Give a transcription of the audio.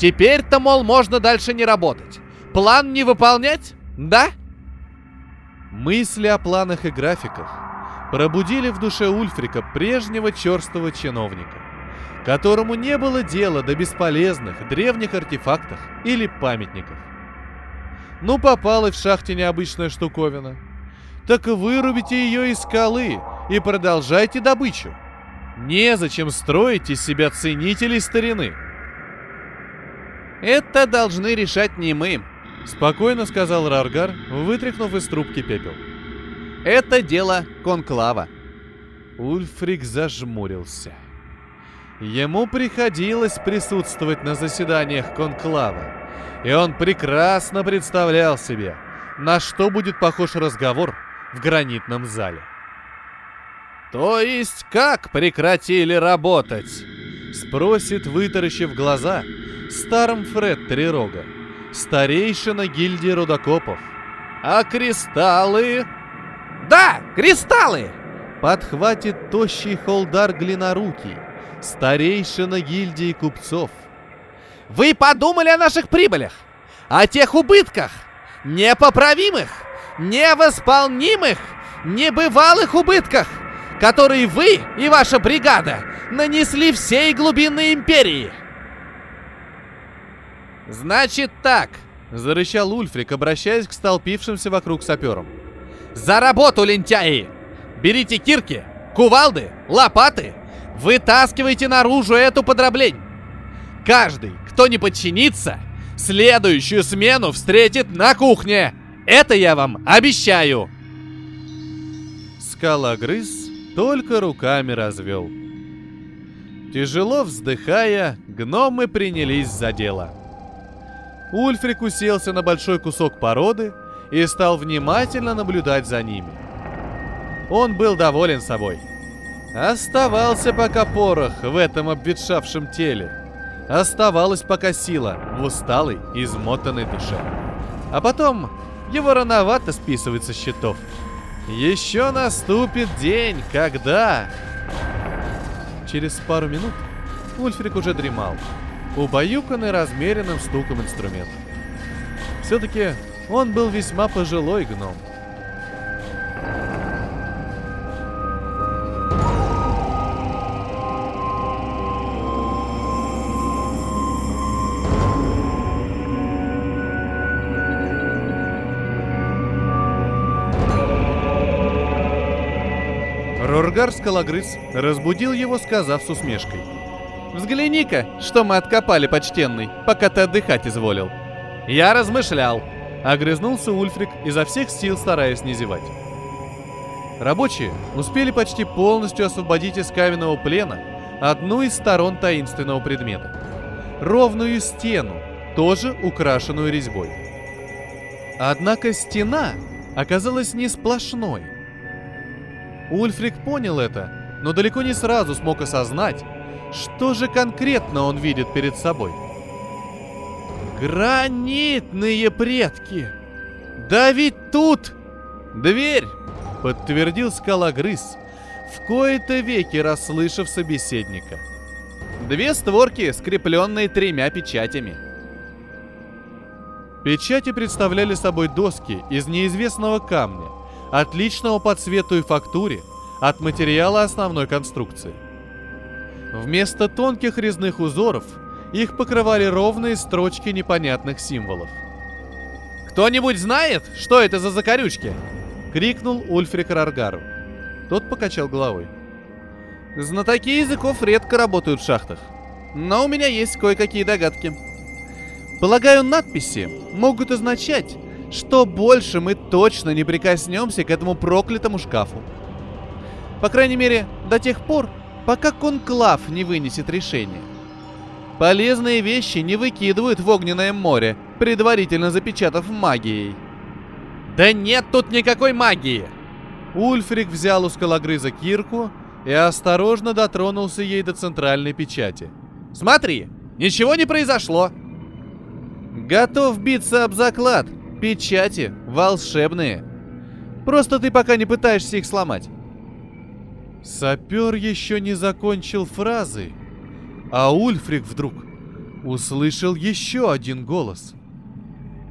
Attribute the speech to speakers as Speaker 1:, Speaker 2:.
Speaker 1: Теперь-то, мол, можно дальше не работать. План не выполнять? Да?
Speaker 2: Мысли о планах и графиках пробудили в душе Ульфрика прежнего черстого чиновника, которому не было дела до бесполезных древних артефактов или памятников. Ну, попалась в шахте необычная штуковина. Так вырубите ее из скалы и продолжайте добычу. Незачем строить из себя ценителей старины.
Speaker 1: Это должны решать не мы,
Speaker 2: Спокойно сказал Раргар, вытряхнув из трубки пепел.
Speaker 1: Это дело конклава.
Speaker 2: Ульфрик зажмурился. Ему приходилось присутствовать на заседаниях конклава, и он прекрасно представлял себе, на что будет похож разговор в гранитном зале.
Speaker 1: То есть как прекратили работать?
Speaker 2: Спросит, вытаращив глаза, старым Фред Трирога старейшина гильдии рудокопов.
Speaker 1: А кристаллы? Да, кристаллы!
Speaker 2: Подхватит тощий холдар глинорукий, старейшина гильдии купцов.
Speaker 1: Вы подумали о наших прибылях? О тех убытках? Непоправимых? Невосполнимых? Небывалых убытках, которые вы и ваша бригада нанесли всей глубинной империи? «Значит так!» — зарычал Ульфрик, обращаясь к столпившимся вокруг саперам. «За работу, лентяи! Берите кирки, кувалды, лопаты, вытаскивайте наружу эту подроблень! Каждый, кто не подчинится, следующую смену встретит на кухне! Это я вам обещаю!»
Speaker 2: Скалогрыз только руками развел. Тяжело вздыхая, гномы принялись за дело — Ульфрик уселся на большой кусок породы и стал внимательно наблюдать за ними. Он был доволен собой. Оставался пока порох в этом обветшавшем теле. Оставалась пока сила в усталой, измотанной душе. А потом его рановато списывать со счетов. Еще наступит день, когда... Через пару минут Ульфрик уже дремал убаюканный размеренным стуком инструмента. Все-таки он был весьма пожилой гном. Роргар Скалогрыз разбудил его, сказав с усмешкой —
Speaker 1: Взгляни-ка, что мы откопали, почтенный, пока ты отдыхать изволил. Я размышлял.
Speaker 2: Огрызнулся Ульфрик, изо всех сил стараясь не зевать. Рабочие успели почти полностью освободить из каменного плена одну из сторон таинственного предмета. Ровную стену, тоже украшенную резьбой. Однако стена оказалась не сплошной. Ульфрик понял это, но далеко не сразу смог осознать, что же конкретно он видит перед собой? Гранитные предки! Да ведь тут... Дверь! Подтвердил скалогрыз, в кои-то веки расслышав собеседника.
Speaker 1: Две створки, скрепленные тремя печатями.
Speaker 2: Печати представляли собой доски из неизвестного камня, отличного по цвету и фактуре от материала основной конструкции – Вместо тонких резных узоров их покрывали ровные строчки непонятных символов.
Speaker 1: «Кто-нибудь знает, что это за закорючки?»
Speaker 2: — крикнул Ульфрик Раргару. Тот покачал головой.
Speaker 1: «Знатоки языков редко работают в шахтах, но у меня есть кое-какие догадки. Полагаю, надписи могут означать, что больше мы точно не прикоснемся к этому проклятому шкафу. По крайней мере, до тех пор, пока конклав не вынесет решение. Полезные вещи не выкидывают в огненное море, предварительно запечатав магией. Да нет тут никакой магии!
Speaker 2: Ульфрик взял у скалогрыза кирку и осторожно дотронулся ей до центральной печати.
Speaker 1: Смотри, ничего не произошло.
Speaker 2: Готов биться об заклад. Печати волшебные. Просто ты пока не пытаешься их сломать. Сапер еще не закончил фразы, а Ульфрик вдруг услышал еще один голос.